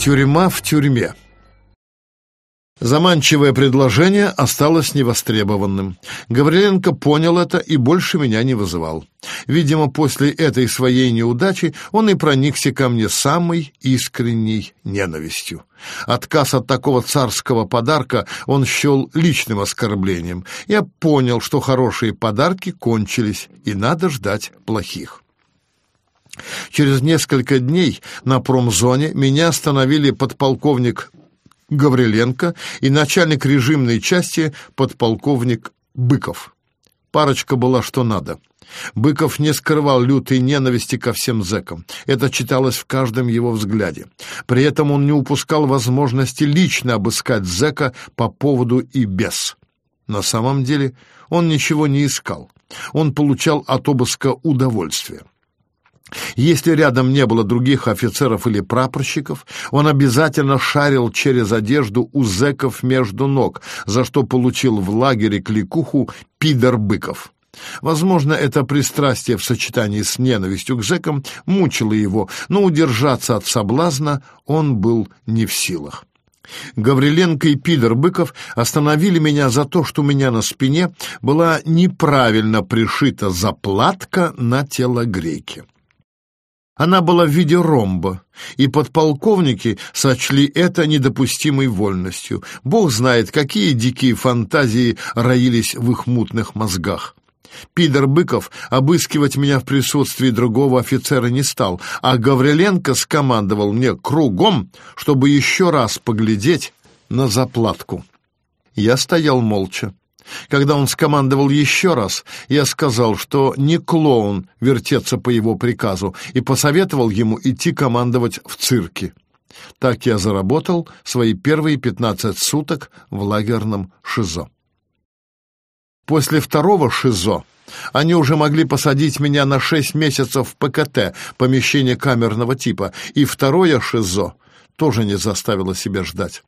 Тюрьма в тюрьме. Заманчивое предложение осталось невостребованным. Гавриленко понял это и больше меня не вызывал. Видимо, после этой своей неудачи он и проникся ко мне самой искренней ненавистью. Отказ от такого царского подарка он счел личным оскорблением. Я понял, что хорошие подарки кончились, и надо ждать плохих. Через несколько дней на промзоне меня остановили подполковник Гавриленко и начальник режимной части подполковник Быков. Парочка была что надо. Быков не скрывал лютой ненависти ко всем зэкам. Это читалось в каждом его взгляде. При этом он не упускал возможности лично обыскать зэка по поводу и без. На самом деле он ничего не искал. Он получал от обыска удовольствие. Если рядом не было других офицеров или прапорщиков, он обязательно шарил через одежду у зэков между ног, за что получил в лагере кликуху «пидор Быков». Возможно, это пристрастие в сочетании с ненавистью к зэкам мучило его, но удержаться от соблазна он был не в силах. Гавриленко и Пидор Быков остановили меня за то, что у меня на спине была неправильно пришита заплатка на телогрейке. Она была в виде ромба, и подполковники сочли это недопустимой вольностью. Бог знает, какие дикие фантазии роились в их мутных мозгах. Пидор Быков обыскивать меня в присутствии другого офицера не стал, а Гавриленко скомандовал мне кругом, чтобы еще раз поглядеть на заплатку. Я стоял молча. Когда он скомандовал еще раз, я сказал, что не клоун вертеться по его приказу, и посоветовал ему идти командовать в цирке. Так я заработал свои первые пятнадцать суток в лагерном ШИЗО. После второго ШИЗО они уже могли посадить меня на шесть месяцев в ПКТ, помещение камерного типа, и второе ШИЗО тоже не заставило себя ждать.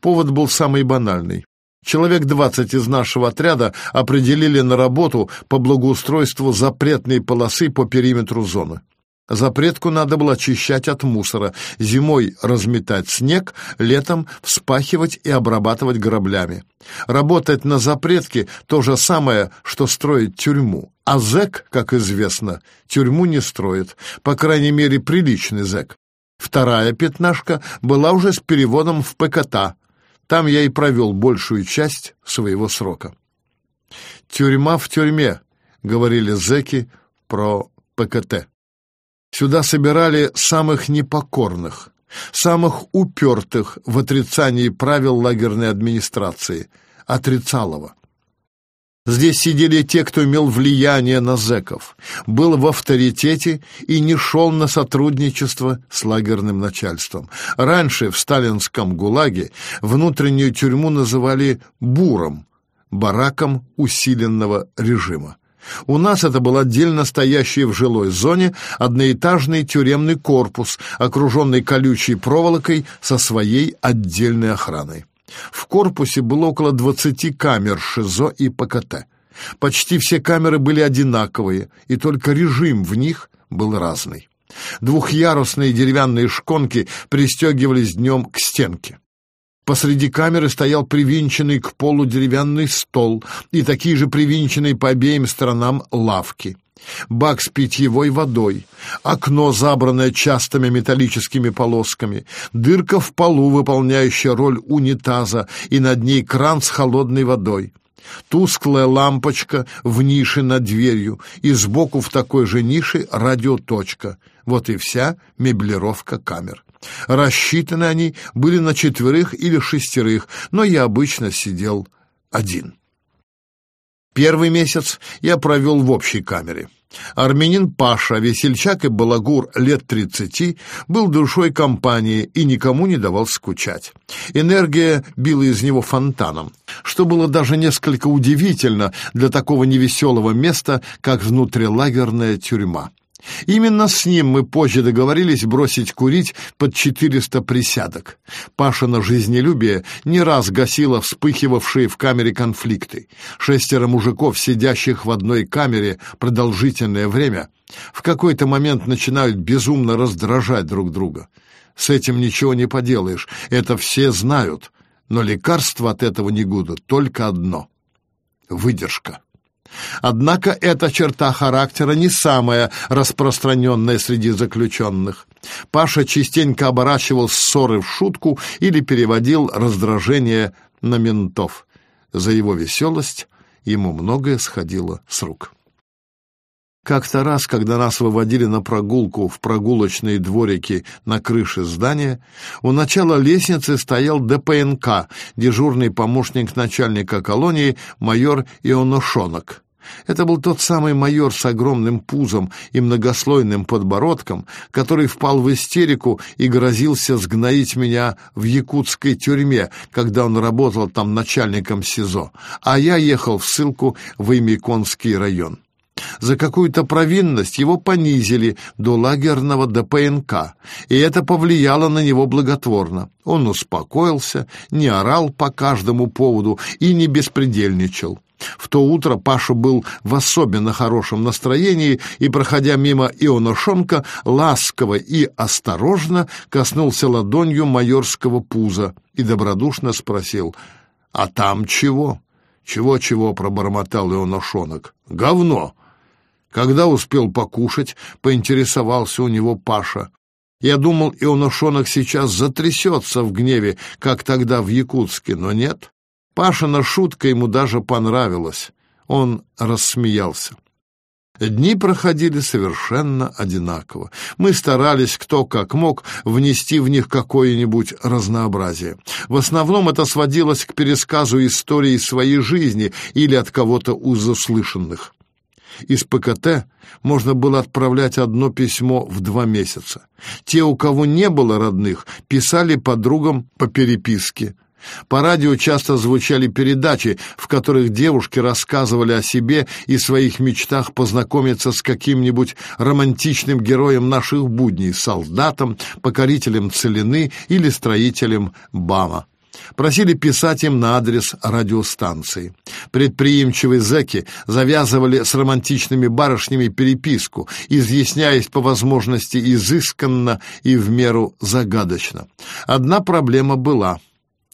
Повод был самый банальный. Человек двадцать из нашего отряда определили на работу по благоустройству запретной полосы по периметру зоны. Запретку надо было очищать от мусора, зимой разметать снег, летом вспахивать и обрабатывать граблями. Работать на запретке — то же самое, что строить тюрьму. А зэк, как известно, тюрьму не строит, по крайней мере, приличный зэк. Вторая пятнашка была уже с переводом в ПКТ, там я и провел большую часть своего срока. «Тюрьма в тюрьме», — говорили зэки про ПКТ. Сюда собирали самых непокорных, самых упертых в отрицании правил лагерной администрации, отрицалого. Здесь сидели те, кто имел влияние на зэков, был в авторитете и не шел на сотрудничество с лагерным начальством. Раньше в сталинском ГУЛАГе внутреннюю тюрьму называли «буром», бараком усиленного режима. У нас это был отдельно стоящий в жилой зоне одноэтажный тюремный корпус, окруженный колючей проволокой со своей отдельной охраной. В корпусе было около 20 камер ШИЗО и ПКТ. Почти все камеры были одинаковые, и только режим в них был разный. Двухъярусные деревянные шконки пристегивались днем к стенке. Посреди камеры стоял привинченный к полу деревянный стол и такие же привинченные по обеим сторонам лавки бак с питьевой водой, окно, забранное частыми металлическими полосками, дырка в полу, выполняющая роль унитаза, и над ней кран с холодной водой. Тусклая лампочка в нише над дверью, и сбоку в такой же нише радиоточка. Вот и вся меблировка камер. Рассчитаны они были на четверых или шестерых, но я обычно сидел один. Первый месяц я провел в общей камере. Армянин Паша, весельчак и балагур лет тридцати, был душой компании и никому не давал скучать. Энергия била из него фонтаном, что было даже несколько удивительно для такого невеселого места, как внутрилагерная тюрьма. Именно с ним мы позже договорились бросить курить под 400 присядок. Пашина жизнелюбие не раз гасило вспыхивавшие в камере конфликты. Шестеро мужиков, сидящих в одной камере продолжительное время, в какой-то момент начинают безумно раздражать друг друга. С этим ничего не поделаешь, это все знают. Но лекарство от этого не Негуда только одно — выдержка. Однако эта черта характера не самая распространенная среди заключенных. Паша частенько оборачивал ссоры в шутку или переводил раздражение на ментов. За его веселость ему многое сходило с рук. Как-то раз, когда нас выводили на прогулку в прогулочные дворики на крыше здания, у начала лестницы стоял ДПНК, дежурный помощник начальника колонии майор Ионошонок. Это был тот самый майор с огромным пузом и многослойным подбородком, который впал в истерику и грозился сгноить меня в якутской тюрьме, когда он работал там начальником СИЗО, а я ехал в ссылку в Имиконский район. За какую-то провинность его понизили до лагерного ДПНК, и это повлияло на него благотворно. Он успокоился, не орал по каждому поводу и не беспредельничал. В то утро Паша был в особенно хорошем настроении и, проходя мимо Ионошонка, ласково и осторожно коснулся ладонью майорского пуза и добродушно спросил «А там чего?» «Чего-чего?» — пробормотал Ионошонок. «Говно!» Когда успел покушать, поинтересовался у него Паша. Я думал, Ионошонок сейчас затрясется в гневе, как тогда в Якутске, но нет. Пашина шутка ему даже понравилась. Он рассмеялся. Дни проходили совершенно одинаково. Мы старались, кто как мог, внести в них какое-нибудь разнообразие. В основном это сводилось к пересказу истории своей жизни или от кого-то из. Из ПКТ можно было отправлять одно письмо в два месяца. Те, у кого не было родных, писали подругам по переписке. По радио часто звучали передачи, в которых девушки рассказывали о себе и своих мечтах познакомиться с каким-нибудь романтичным героем наших будней, солдатом, покорителем целины или строителем БАМа. Просили писать им на адрес радиостанции. Предприимчивые зэки завязывали с романтичными барышнями переписку, изъясняясь по возможности изысканно и в меру загадочно. Одна проблема была —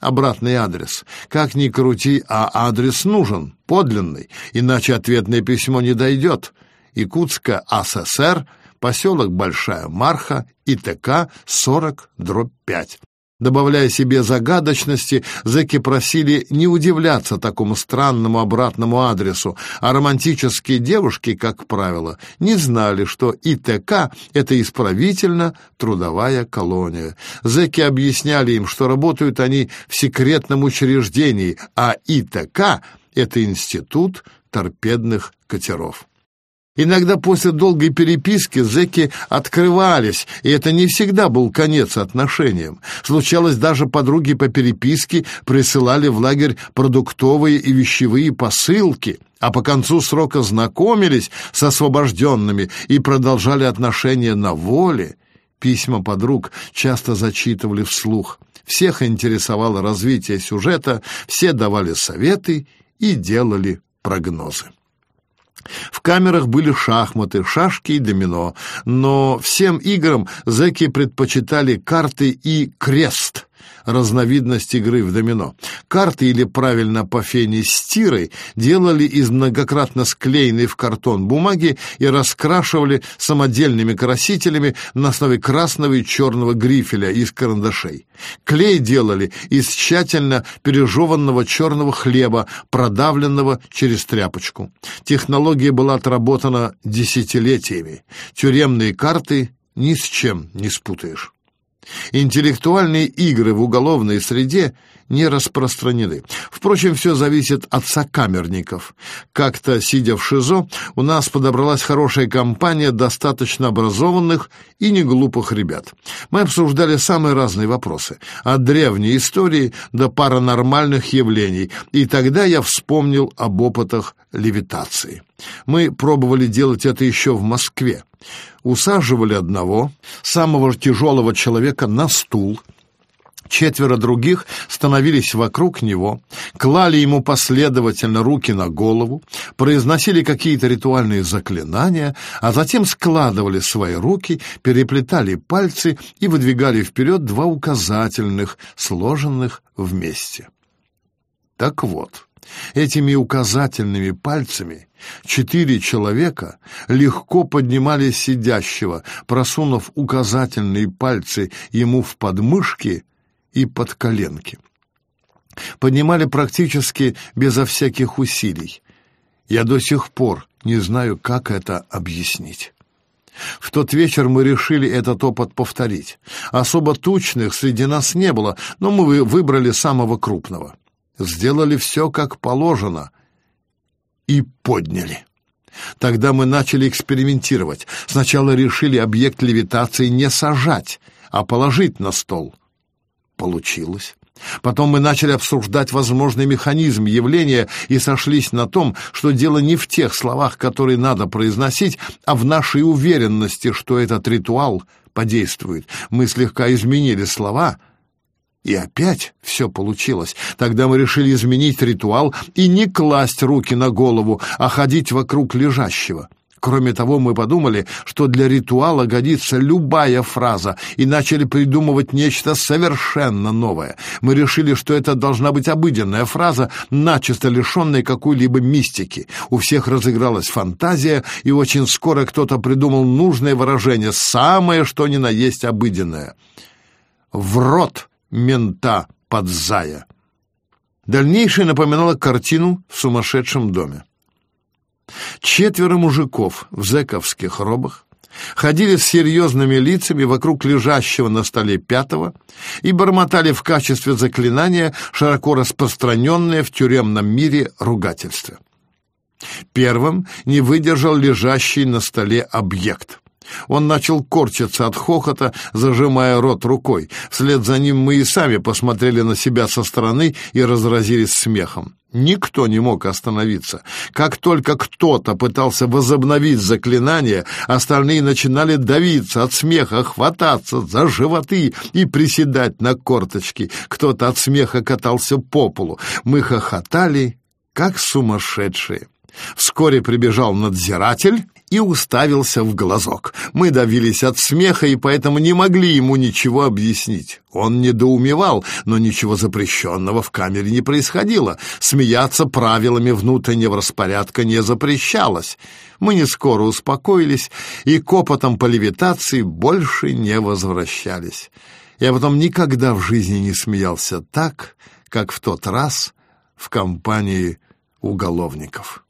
обратный адрес. Как ни крути, а адрес нужен, подлинный, иначе ответное письмо не дойдет. Якутская АССР, поселок Большая Марха, ИТК 40, дробь 5. Добавляя себе загадочности, зэки просили не удивляться такому странному обратному адресу, а романтические девушки, как правило, не знали, что ИТК — это исправительно-трудовая колония. Зэки объясняли им, что работают они в секретном учреждении, а ИТК — это институт торпедных катеров. Иногда после долгой переписки зэки открывались, и это не всегда был конец отношениям. Случалось, даже подруги по переписке присылали в лагерь продуктовые и вещевые посылки, а по концу срока знакомились с освобожденными и продолжали отношения на воле. Письма подруг часто зачитывали вслух. Всех интересовало развитие сюжета, все давали советы и делали прогнозы. В камерах были шахматы, шашки и домино, но всем играм зэки предпочитали карты и крест — разновидность игры в домино. Карты, или правильно по фене стирой, делали из многократно склеенной в картон бумаги и раскрашивали самодельными красителями на основе красного и черного грифеля из карандашей. Клей делали из тщательно пережеванного черного хлеба, продавленного через тряпочку. Технология была отработана десятилетиями. Тюремные карты ни с чем не спутаешь. Интеллектуальные игры в уголовной среде не распространены. Впрочем, все зависит от сокамерников. Как-то, сидя в ШИЗО, у нас подобралась хорошая компания достаточно образованных и неглупых ребят. Мы обсуждали самые разные вопросы, от древней истории до паранормальных явлений, и тогда я вспомнил об опытах левитации. Мы пробовали делать это еще в Москве. Усаживали одного, самого тяжелого человека, на стул, Четверо других становились вокруг него, клали ему последовательно руки на голову, произносили какие-то ритуальные заклинания, а затем складывали свои руки, переплетали пальцы и выдвигали вперед два указательных, сложенных вместе. Так вот, этими указательными пальцами четыре человека легко поднимали сидящего, просунув указательные пальцы ему в подмышки и под коленки. Поднимали практически безо всяких усилий. Я до сих пор не знаю, как это объяснить. В тот вечер мы решили этот опыт повторить. Особо тучных среди нас не было, но мы выбрали самого крупного. Сделали все как положено и подняли. Тогда мы начали экспериментировать. Сначала решили объект левитации не сажать, а положить на стол получилось. Потом мы начали обсуждать возможный механизм явления и сошлись на том, что дело не в тех словах, которые надо произносить, а в нашей уверенности, что этот ритуал подействует. Мы слегка изменили слова, и опять все получилось. Тогда мы решили изменить ритуал и не класть руки на голову, а ходить вокруг лежащего. Кроме того, мы подумали, что для ритуала годится любая фраза, и начали придумывать нечто совершенно новое. Мы решили, что это должна быть обыденная фраза, начисто лишенная какой-либо мистики. У всех разыгралась фантазия, и очень скоро кто-то придумал нужное выражение, самое что ни на есть обыденное. «В рот мента под зая». Дальнейшее напоминало картину в сумасшедшем доме. Четверо мужиков в зэковских робах ходили с серьезными лицами вокруг лежащего на столе пятого и бормотали в качестве заклинания широко распространенное в тюремном мире ругательство. Первым не выдержал лежащий на столе объект. Он начал корчиться от хохота, зажимая рот рукой. Вслед за ним мы и сами посмотрели на себя со стороны и разразились смехом. Никто не мог остановиться. Как только кто-то пытался возобновить заклинание, остальные начинали давиться от смеха, хвататься за животы и приседать на корточки. Кто-то от смеха катался по полу. Мы хохотали, как сумасшедшие. Вскоре прибежал надзиратель и уставился в глазок. Мы давились от смеха и поэтому не могли ему ничего объяснить. Он недоумевал, но ничего запрещенного в камере не происходило. Смеяться правилами внутреннего распорядка не запрещалось. Мы не скоро успокоились и к опытам по левитации больше не возвращались. Я потом никогда в жизни не смеялся так, как в тот раз в компании уголовников.